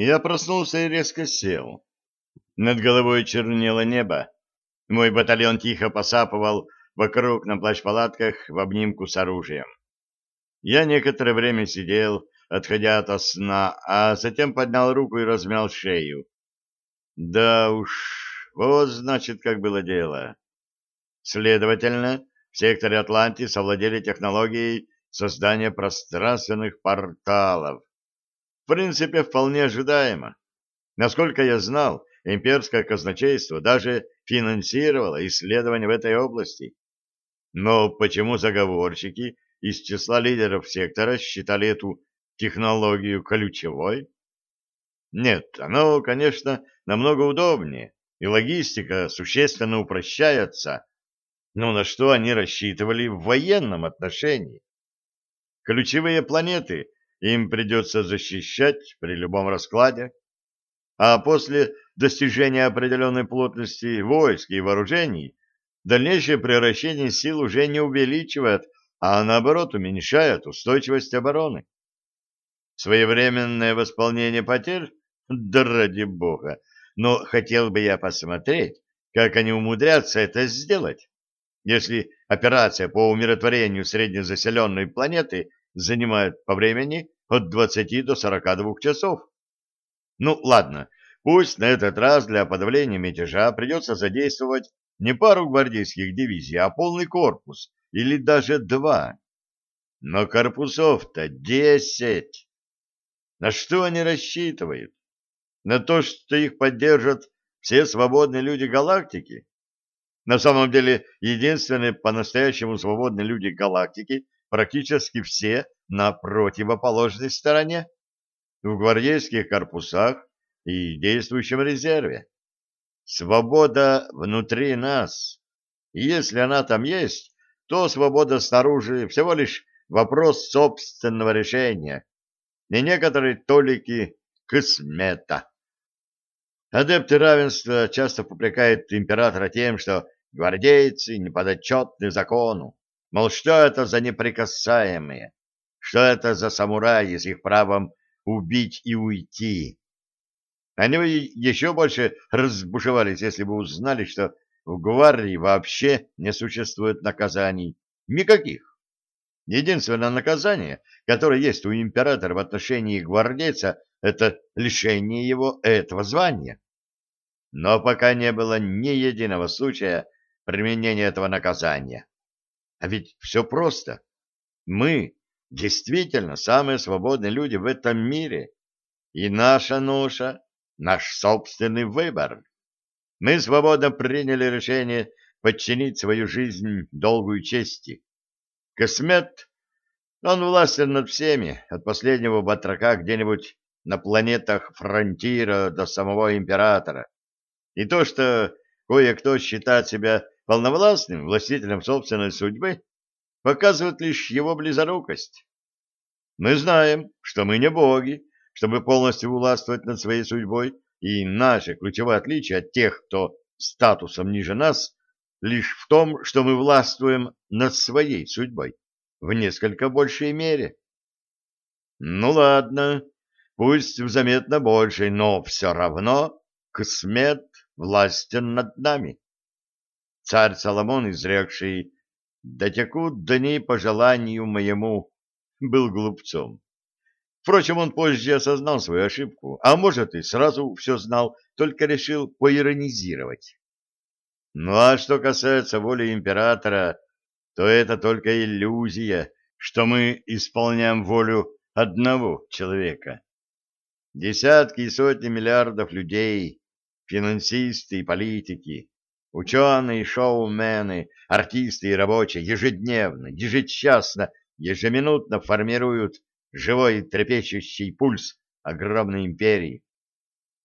Я проснулся и резко сел. Над головой чернело небо. Мой батальон тихо посапывал вокруг на плащ-палатках в обнимку с оружием. Я некоторое время сидел, отходя от сна, а затем поднял руку и размял шею. Да уж, вот значит, как было дело. Следовательно, в секторе Атлантис овладели технологией создания пространственных порталов. В принципе, вполне ожидаемо. Насколько я знал, имперское казначейство даже финансировало исследования в этой области. Но почему заговорщики из числа лидеров сектора считали эту технологию ключевой? Нет, оно, конечно, намного удобнее, и логистика существенно упрощается, но на что они рассчитывали в военном отношении? Ключевые планеты им придется защищать при любом раскладе, а после достижения определенной плотности войск и вооружений дальнейшее превращение сил уже не увеличивает, а наоборот уменьшает устойчивость обороны. Своевременное восполнение потерь? Да ради бога! Но хотел бы я посмотреть, как они умудрятся это сделать, если операция по умиротворению среднезаселенной планеты занимает по времени от 20 до 42 часов. Ну, ладно, пусть на этот раз для подавления мятежа придется задействовать не пару гвардейских дивизий, а полный корпус, или даже два. Но корпусов-то десять. На что они рассчитывают? На то, что их поддержат все свободные люди галактики? На самом деле, единственные по-настоящему свободные люди галактики практически все на противоположной стороне, в гвардейских корпусах и действующем резерве. Свобода внутри нас. И если она там есть, то свобода снаружи всего лишь вопрос собственного решения, не некоторые толики космета. Адепты равенства часто попрекают императора тем, что гвардейцы неподотчетны закону. Мол, что это за неприкасаемые? Что это за самураи с их правом убить и уйти? Они бы еще больше разбушевались, если бы узнали, что в гвардии вообще не существует наказаний. Никаких. Единственное наказание, которое есть у императора в отношении гвардейца, это лишение его этого звания. Но пока не было ни единого случая применения этого наказания. А ведь все просто. Мы действительно самые свободные люди в этом мире. И наша ноша — наш собственный выбор. Мы свободно приняли решение подчинить свою жизнь долгую чести. Космет, он властен над всеми, от последнего батрака где-нибудь на планетах Фронтира до самого Императора. И то, что кое-кто считает себя полновластным властителем собственной судьбы, показывает лишь его близорукость. Мы знаем, что мы не боги, чтобы полностью властвовать над своей судьбой, и наше ключевое отличие от тех, кто статусом ниже нас, лишь в том, что мы властвуем над своей судьбой в несколько большей мере. Ну ладно, пусть в заметно большей, но все равно Ксмет властен над нами. Царь Соломон, изрекший «Дотекут дни по желанию моему», был глупцом. Впрочем, он позже осознал свою ошибку, а может и сразу все знал, только решил поиронизировать. Ну а что касается воли императора, то это только иллюзия, что мы исполняем волю одного человека. Десятки и сотни миллиардов людей, финансисты и политики, ученые шоумены, артисты и рабочие ежедневно, ежечасно, ежеминутно формируют живой трепещущий пульс огромной империи,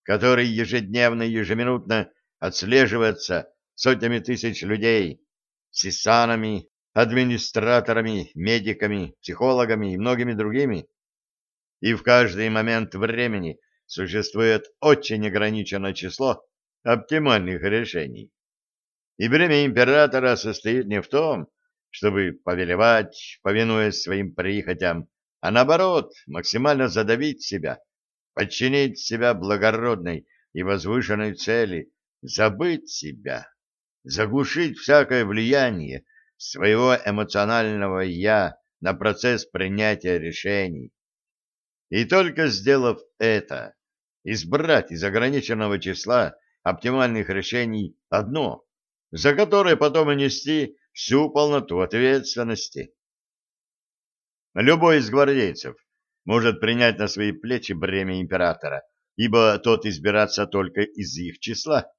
который ежедневно и ежеминутно отслеживается сотнями тысяч людей, сисанами, администраторами, медиками, психологами и многими другими. И в каждый момент времени существует очень ограниченное число оптимальных решений. И время императора состоит не в том, чтобы повелевать, повинуясь своим прихотям, а наоборот, максимально задавить себя, подчинить себя благородной и возвышенной цели, забыть себя, заглушить всякое влияние своего эмоционального «я» на процесс принятия решений. И только сделав это, избрать из ограниченного числа оптимальных решений одно, за которое потом и нести всю полноту ответственности. Любой из гвардейцев может принять на свои плечи бремя императора, ибо тот избираться только из их числа.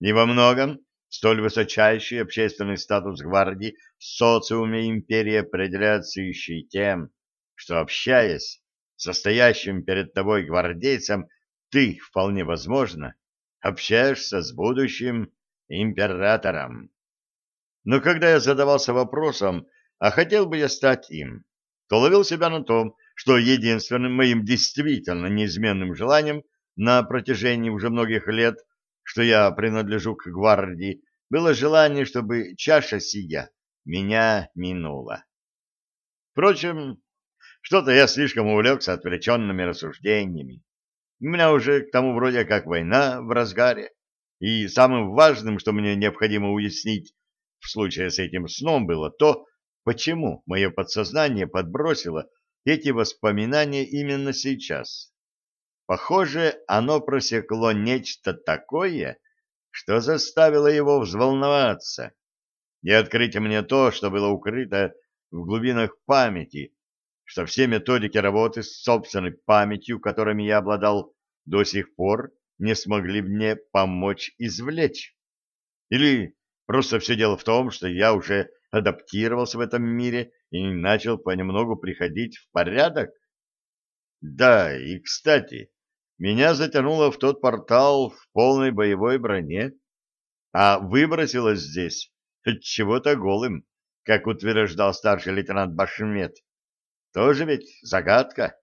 И во многом столь высочайший общественный статус гвардии в социуме империи определяется еще и тем, что, общаясь с состоящим перед тобой гвардейцем, ты, вполне возможно, общаешься с будущим императором. Но когда я задавался вопросом, а хотел бы я стать им, то ловил себя на том, что единственным моим действительно неизменным желанием на протяжении уже многих лет, что я принадлежу к гвардии, было желание, чтобы чаша сия меня минула. Впрочем, что-то я слишком увлекся отвлеченными рассуждениями. У меня уже к тому вроде как война в разгаре, и самым важным, что мне необходимо уяснить в случае с этим сном, было то, почему мое подсознание подбросило эти воспоминания именно сейчас. Похоже, оно просекло нечто такое, что заставило его взволноваться и открыть мне то, что было укрыто в глубинах памяти, что все методики работы с собственной памятью, которыми я обладал до сих пор, не смогли мне помочь извлечь. Или просто все дело в том, что я уже адаптировался в этом мире и начал понемногу приходить в порядок? Да, и, кстати, меня затянуло в тот портал в полной боевой броне, а выбросило здесь от чего-то голым, как утверждал старший лейтенант Башмет. Тоже ведь загадка.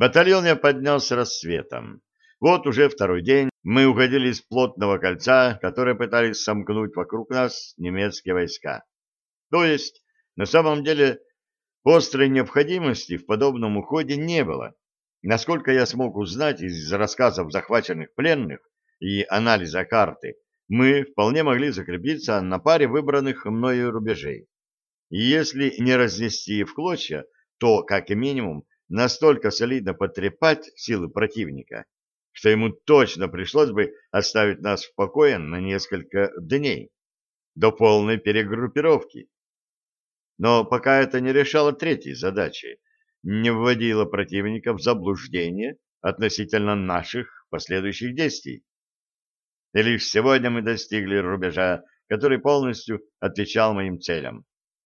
Батальон я поднял с рассветом. Вот уже второй день мы уходили из плотного кольца, которое пытались сомкнуть вокруг нас немецкие войска. То есть, на самом деле, острой необходимости в подобном уходе не было. Насколько я смог узнать из рассказов захваченных пленных и анализа карты, мы вполне могли закрепиться на паре выбранных мною рубежей. И если не разнести в клочья, то, как минимум, настолько солидно потрепать силы противника, что ему точно пришлось бы оставить нас в покое на несколько дней, до полной перегруппировки. Но пока это не решало третьей задачи, не вводило противника в заблуждение относительно наших последующих действий. И лишь сегодня мы достигли рубежа, который полностью отвечал моим целям.